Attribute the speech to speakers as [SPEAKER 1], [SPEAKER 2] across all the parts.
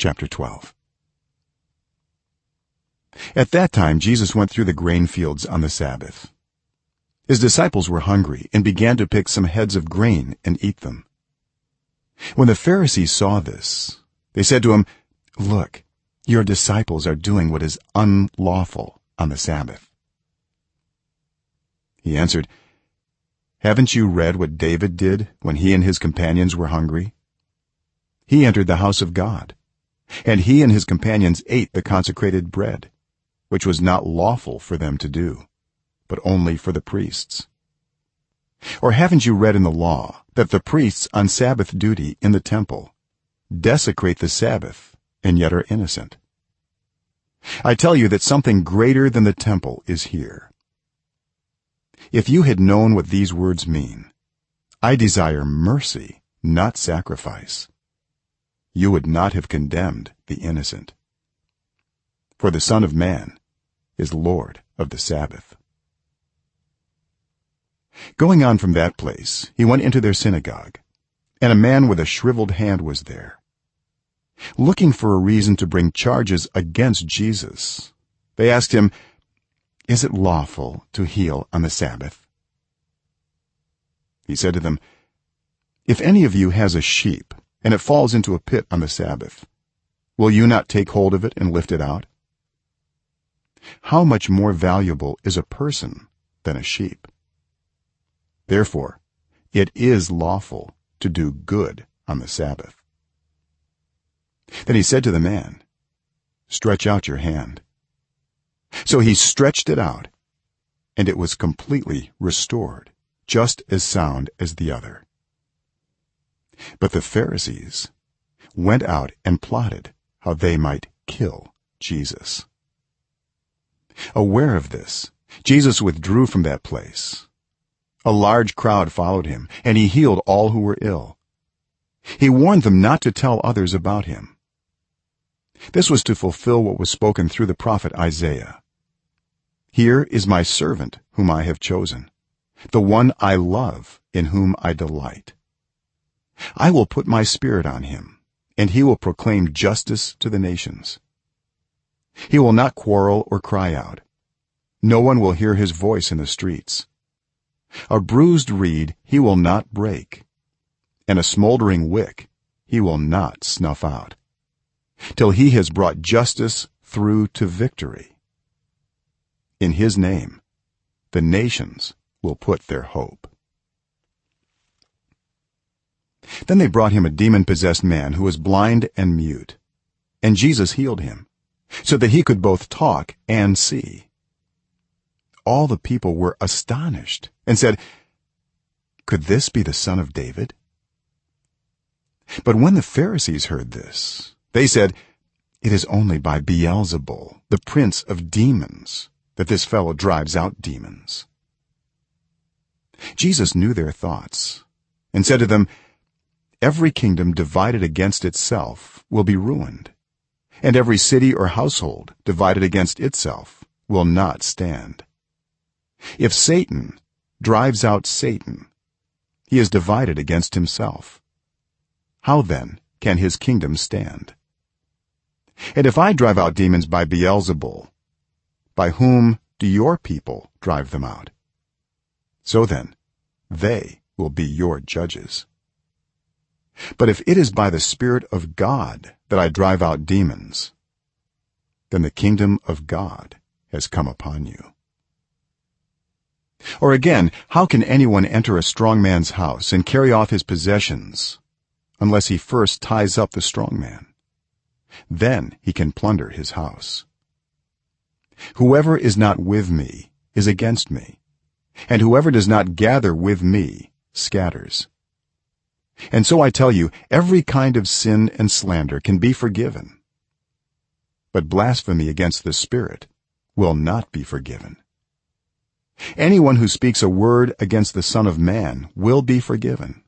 [SPEAKER 1] chapter 12 at that time jesus went through the grain fields on the sabbath. His disciples were hungry and began to pick some heads of grain and eat them. When the pharisees saw this they said to him look your disciples are doing what is unlawful on the sabbath. He answered haven't you read what david did when he and his companions were hungry? He entered the house of god and he and his companions ate the consecrated bread which was not lawful for them to do but only for the priests. Or haven't you read in the law that the priests on sabbath duty in the temple desecrate the sabbath and yet are innocent? I tell you that something greater than the temple is here. If you had known what these words mean i desire mercy not sacrifice you would not have condemned the innocent. For the son of man is lord of the sabbath. Going on from that place he went into their synagogue and a man with a shriveled hand was there looking for a reason to bring charges against jesus. They asked him is it lawful to heal on the sabbath? He said to them if any of you has a sheep and it falls into a pit on the sabbath. Will you not take hold of it and lift it out? How much more valuable is a person than a sheep? Therefore it is lawful to do good on the sabbath. Then he said to the man stretch out your hand. So he stretched it out and it was completely restored just as sound as the other but the pharisees went out and plotted how they might kill jesus. Aware of this jesus withdrew from that place. A large crowd followed him and he healed all who were ill. He warned them not to tell others about him. This was to fulfill what was spoken through the prophet isaiah. Here is my servant whom i have chosen the one i love in whom i delight i will put my spirit on him and he will proclaim justice to the nations. He will not quarrel or cry out. No one will hear his voice in the streets. A bruised reed he will not break and a smoldering wick he will not snuff out till he has brought justice through to victory. In his name the nations will put their hope then they brought him a demon possessed man who was blind and mute. And jesus healed him so that he could both talk and see. All the people were astonished and said could this be the son of david? But when the pharisees heard this they said it is only by beelzebul the prince of demons that this fellow drives out demons. Jesus knew their thoughts and said to them every kingdom divided against itself will be ruined. And every city or household divided against itself will not stand. If satan drives out satan he is divided against himself. How then can his kingdom stand? And if i drive out demons by beelzebul by whom do your people drive them out? So then they will be your judges but if it is by the spirit of god that i drive out demons then the kingdom of god has come upon you. Or again how can anyone enter a strong man's house and carry off his possessions unless he first ties up the strong man? Then he can plunder his house. Whoever is not with me is against me and whoever does not gather with me scatters and so i tell you every kind of sin and slander can be forgiven. But blasphemy against the spirit will not be forgiven. Anyone who speaks a word against the son of man will be forgiven.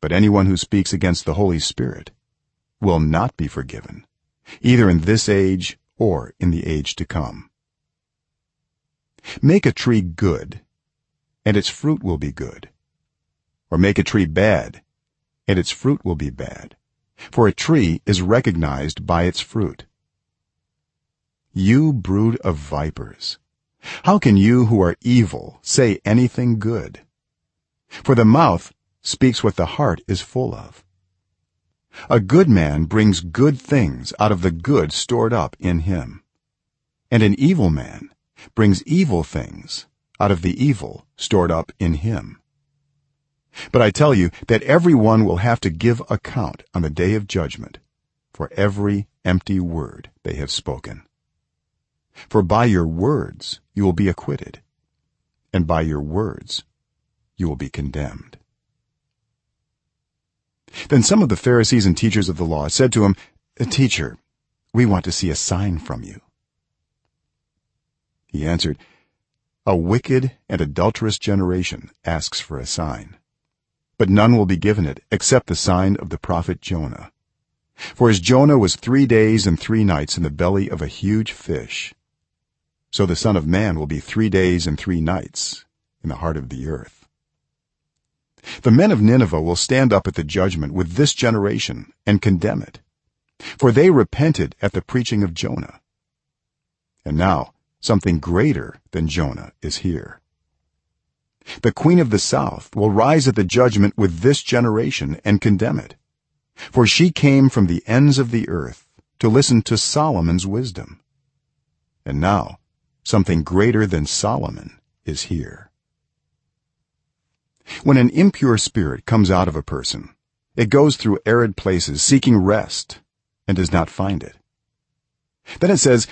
[SPEAKER 1] But anyone who speaks against the holy spirit will not be forgiven either in this age or in the age to come. Make a tree good and its fruit will be good or make a tree bad and its fruit will be bad. For a tree is recognized by its fruit. You brood of vipers how can you who are evil say anything good? For the mouth speaks what the heart is full of. A good man brings good things out of the good stored up in him. And an evil man brings evil things out of the evil stored up in him but i tell you that everyone will have to give account on the day of judgment for every empty word they have spoken. For by your words you will be acquitted and by your words you will be condemned. Then some of the pharisees and teachers of the law said to him teacher we want to see a sign from you. He answered a wicked and adulterous generation asks for a sign but none will be given it except the sign of the prophet jonah. For as jonah was 3 days and 3 nights in the belly of a huge fish so the son of man will be 3 days and 3 nights in the heart of the earth. The men of nineveh will stand up at the judgment with this generation and condemn it for they repented at the preaching of jonah. And now something greater than jonah is here the queen of the south will rise at the judgment with this generation and condemn it. For she came from the ends of the earth to listen to solomon's wisdom. And now something greater than solomon is here. When an impure spirit comes out of a person it goes through arid places seeking rest and does not find it. Then it says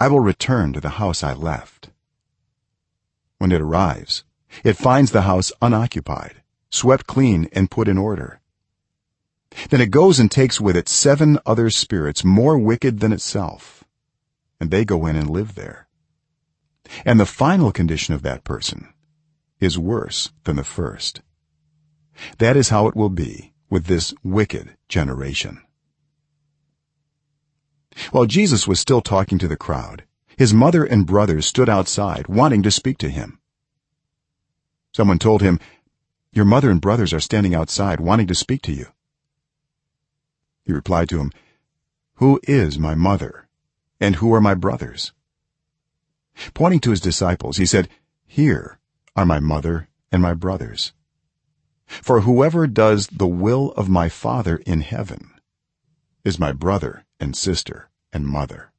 [SPEAKER 1] i will return to the house i left. When it arrives it finds the house unoccupied swept clean and put in order. Then it goes and takes with it seven other spirits more wicked than itself and they go in and live there. And the final condition of that person is worse than the first. That is how it will be with this wicked generation. While jesus was still talking to the crowd his mother and brothers stood outside wanting to speak to him someone told him your mother and brothers are standing outside wanting to speak to you. He replied to him who is my mother and who are my brothers? Pointing to his disciples he said here are my mother and my brothers. For whoever does the will of my father in heaven is my brother and sister and mother